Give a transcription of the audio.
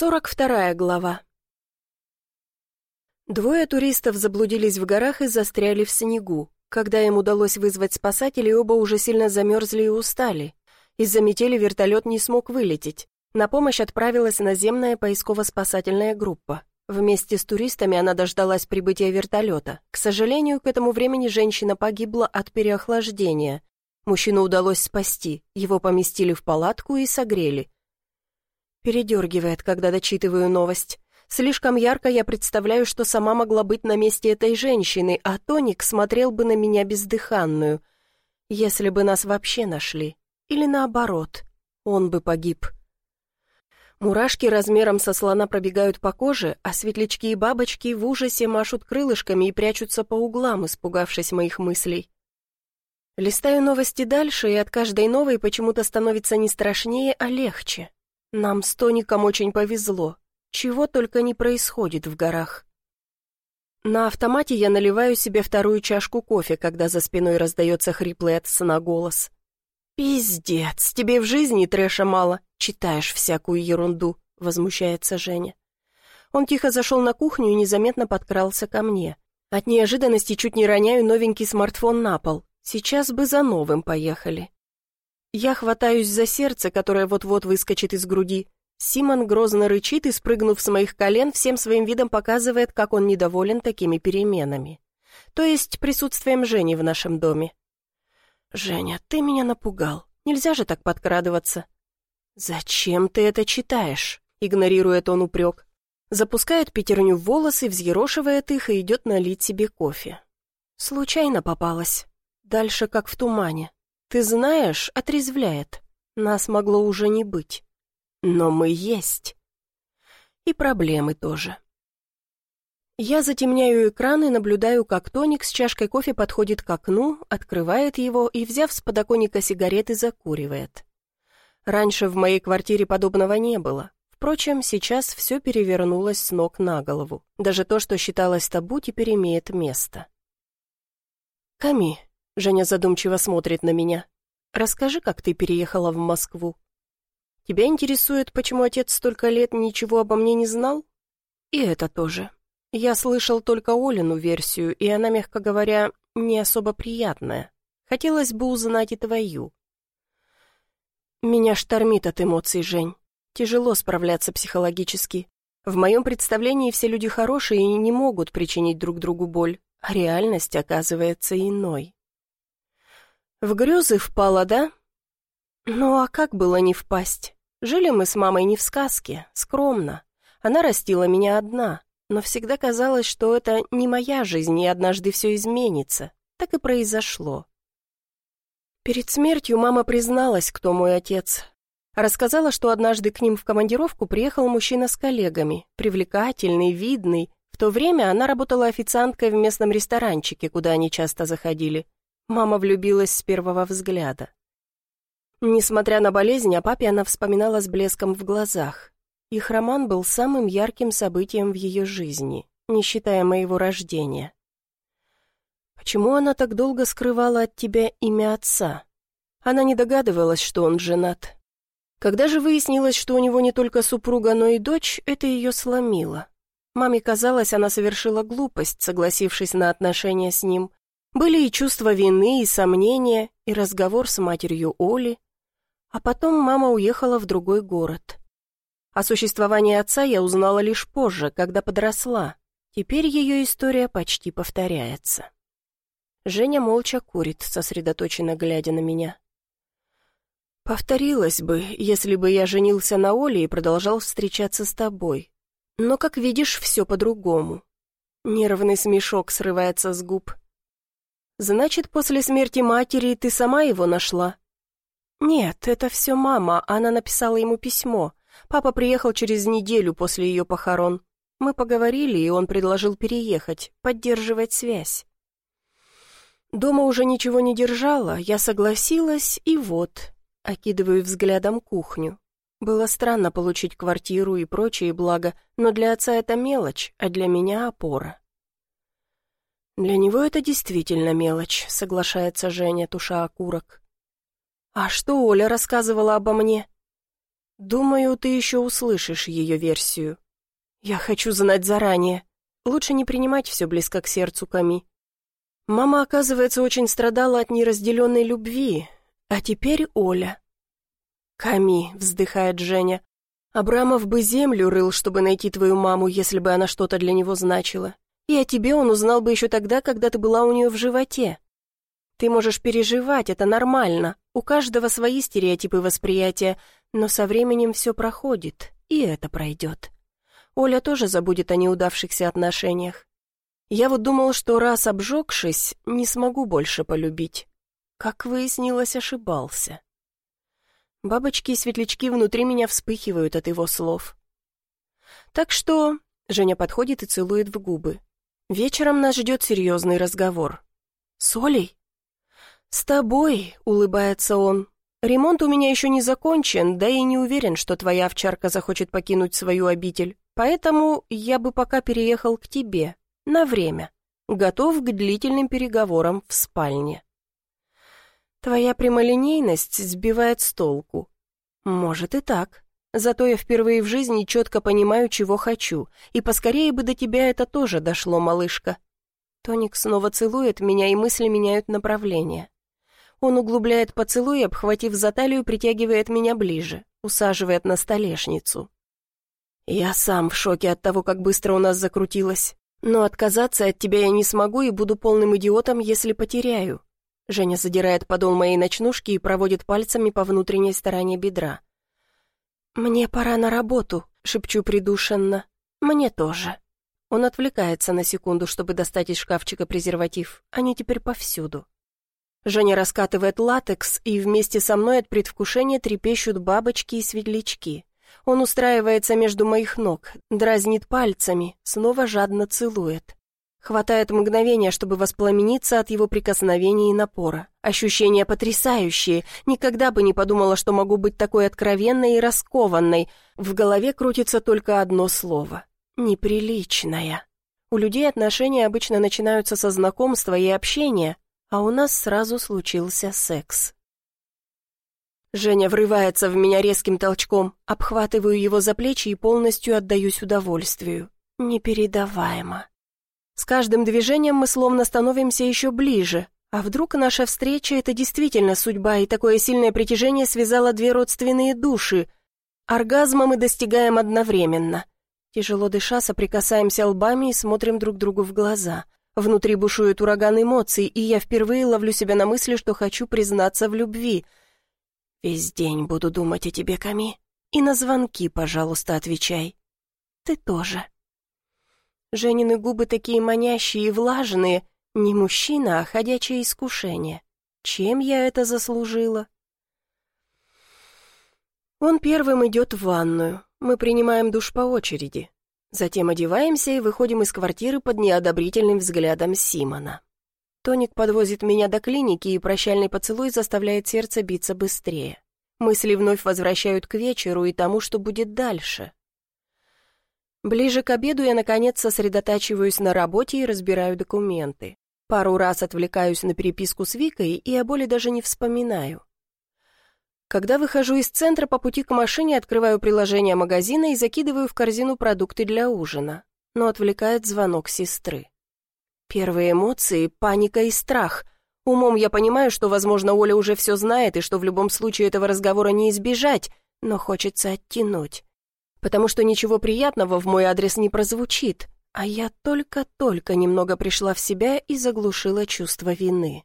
Сорок вторая глава. Двое туристов заблудились в горах и застряли в снегу. Когда им удалось вызвать спасателей, оба уже сильно замерзли и устали. Из-за метели вертолет не смог вылететь. На помощь отправилась наземная поисково-спасательная группа. Вместе с туристами она дождалась прибытия вертолета. К сожалению, к этому времени женщина погибла от переохлаждения. Мужчину удалось спасти, его поместили в палатку и согрели. Передергивает, когда дочитываю новость. Слишком ярко я представляю, что сама могла быть на месте этой женщины, а Тоник смотрел бы на меня бездыханную. Если бы нас вообще нашли. Или наоборот, он бы погиб. Мурашки размером со слона пробегают по коже, а светлячки и бабочки в ужасе машут крылышками и прячутся по углам, испугавшись моих мыслей. Листаю новости дальше, и от каждой новой почему-то становится не страшнее, а легче. Нам с Тоником очень повезло. Чего только не происходит в горах. На автомате я наливаю себе вторую чашку кофе, когда за спиной раздается хриплый от сна голос. «Пиздец, тебе в жизни трэша мало, читаешь всякую ерунду», — возмущается Женя. Он тихо зашел на кухню и незаметно подкрался ко мне. От неожиданности чуть не роняю новенький смартфон на пол. Сейчас бы за новым поехали. Я хватаюсь за сердце, которое вот-вот выскочит из груди. Симон грозно рычит и, спрыгнув с моих колен, всем своим видом показывает, как он недоволен такими переменами. То есть присутствием Жени в нашем доме. «Женя, ты меня напугал. Нельзя же так подкрадываться». «Зачем ты это читаешь?» — игнорирует он упрек. Запускает пятерню в волосы, взъерошивает их и идет налить себе кофе. Случайно попалась. Дальше как в тумане. Ты знаешь, отрезвляет. Нас могло уже не быть. Но мы есть. И проблемы тоже. Я затемняю экран и наблюдаю, как Тоник с чашкой кофе подходит к окну, открывает его и, взяв с подоконника сигареты, закуривает. Раньше в моей квартире подобного не было. Впрочем, сейчас все перевернулось с ног на голову. Даже то, что считалось табу, теперь имеет место. «Ками, Женя задумчиво смотрит на меня. «Расскажи, как ты переехала в Москву. Тебя интересует, почему отец столько лет ничего обо мне не знал? И это тоже. Я слышал только Олину версию, и она, мягко говоря, не особо приятная. Хотелось бы узнать и твою». «Меня штормит от эмоций, Жень. Тяжело справляться психологически. В моем представлении все люди хорошие и не могут причинить друг другу боль, а реальность оказывается иной». В грезы впала, да? Ну а как было не впасть? Жили мы с мамой не в сказке, скромно. Она растила меня одна, но всегда казалось, что это не моя жизнь, и однажды все изменится. Так и произошло. Перед смертью мама призналась, кто мой отец. Рассказала, что однажды к ним в командировку приехал мужчина с коллегами, привлекательный, видный. В то время она работала официанткой в местном ресторанчике, куда они часто заходили. Мама влюбилась с первого взгляда. Несмотря на болезнь, о папе она вспоминала с блеском в глазах. Их роман был самым ярким событием в ее жизни, не считая моего рождения. Почему она так долго скрывала от тебя имя отца? Она не догадывалась, что он женат. Когда же выяснилось, что у него не только супруга, но и дочь, это ее сломило. Маме казалось, она совершила глупость, согласившись на отношения с ним, были и чувство вины, и сомнения, и разговор с матерью Оли. А потом мама уехала в другой город. О существовании отца я узнала лишь позже, когда подросла. Теперь ее история почти повторяется. Женя молча курит, сосредоточенно глядя на меня. «Повторилось бы, если бы я женился на Оле и продолжал встречаться с тобой. Но, как видишь, все по-другому». Нервный смешок срывается с губ. Значит, после смерти матери ты сама его нашла? Нет, это все мама, она написала ему письмо. Папа приехал через неделю после ее похорон. Мы поговорили, и он предложил переехать, поддерживать связь. Дома уже ничего не держала, я согласилась, и вот, окидываю взглядом кухню. Было странно получить квартиру и прочие блага, но для отца это мелочь, а для меня опора. «Для него это действительно мелочь», — соглашается Женя, туша окурок. «А что Оля рассказывала обо мне?» Думаю, ты еще услышишь ее версию. Я хочу знать заранее. Лучше не принимать все близко к сердцу Ками. Мама, оказывается, очень страдала от неразделенной любви, а теперь Оля. «Ками», — вздыхает Женя, — «Абрамов бы землю рыл, чтобы найти твою маму, если бы она что-то для него значила. И о тебе он узнал бы еще тогда, когда ты была у нее в животе. Ты можешь переживать, это нормально. У каждого свои стереотипы восприятия, но со временем все проходит, и это пройдет. Оля тоже забудет о неудавшихся отношениях. Я вот думал, что раз обжегшись, не смогу больше полюбить. Как выяснилось, ошибался. Бабочки и светлячки внутри меня вспыхивают от его слов. Так что... Женя подходит и целует в губы. Вечером нас ждет серьезный разговор. «С Олей?» «С тобой», — улыбается он. «Ремонт у меня еще не закончен, да и не уверен, что твоя овчарка захочет покинуть свою обитель, поэтому я бы пока переехал к тебе, на время. Готов к длительным переговорам в спальне». «Твоя прямолинейность сбивает с толку». «Может и так. Зато я впервые в жизни четко понимаю, чего хочу, и поскорее бы до тебя это тоже дошло, малышка. Тоник снова целует меня, и мысли меняют направление. Он углубляет поцелуй, обхватив за талию, притягивает меня ближе, усаживает на столешницу. Я сам в шоке от того, как быстро у нас закрутилось. Но отказаться от тебя я не смогу и буду полным идиотом, если потеряю. Женя задирает подол моей ночнушки и проводит пальцами по внутренней стороне бедра. «Мне пора на работу», — шепчу придушенно. «Мне тоже». Он отвлекается на секунду, чтобы достать из шкафчика презерватив. Они теперь повсюду. Женя раскатывает латекс, и вместе со мной от предвкушения трепещут бабочки и светлячки. Он устраивается между моих ног, дразнит пальцами, снова жадно целует. Хватает мгновения, чтобы воспламениться от его прикосновений и напора. Ощущения потрясающие. Никогда бы не подумала, что могу быть такой откровенной и раскованной. В голове крутится только одно слово. Неприличная. У людей отношения обычно начинаются со знакомства и общения, а у нас сразу случился секс. Женя врывается в меня резким толчком, обхватываю его за плечи и полностью отдаюсь удовольствию. Непередаваемо. С каждым движением мы словно становимся еще ближе. А вдруг наша встреча — это действительно судьба, и такое сильное притяжение связало две родственные души? Оргазма мы достигаем одновременно. Тяжело дыша, соприкасаемся лбами и смотрим друг другу в глаза. Внутри бушует ураган эмоций, и я впервые ловлю себя на мысли, что хочу признаться в любви. «Весь день буду думать о тебе, Ками, и на звонки, пожалуйста, отвечай. Ты тоже». Женины губы такие манящие и влажные. Не мужчина, а ходячее искушение. Чем я это заслужила? Он первым идет в ванную. Мы принимаем душ по очереди. Затем одеваемся и выходим из квартиры под неодобрительным взглядом Симона. Тоник подвозит меня до клиники, и прощальный поцелуй заставляет сердце биться быстрее. Мысли вновь возвращают к вечеру и тому, что будет дальше. Ближе к обеду я, наконец, сосредотачиваюсь на работе и разбираю документы. Пару раз отвлекаюсь на переписку с Викой и о боли даже не вспоминаю. Когда выхожу из центра, по пути к машине открываю приложение магазина и закидываю в корзину продукты для ужина. Но отвлекает звонок сестры. Первые эмоции — паника и страх. Умом я понимаю, что, возможно, Оля уже все знает и что в любом случае этого разговора не избежать, но хочется оттянуть потому что ничего приятного в мой адрес не прозвучит, а я только-только немного пришла в себя и заглушила чувство вины.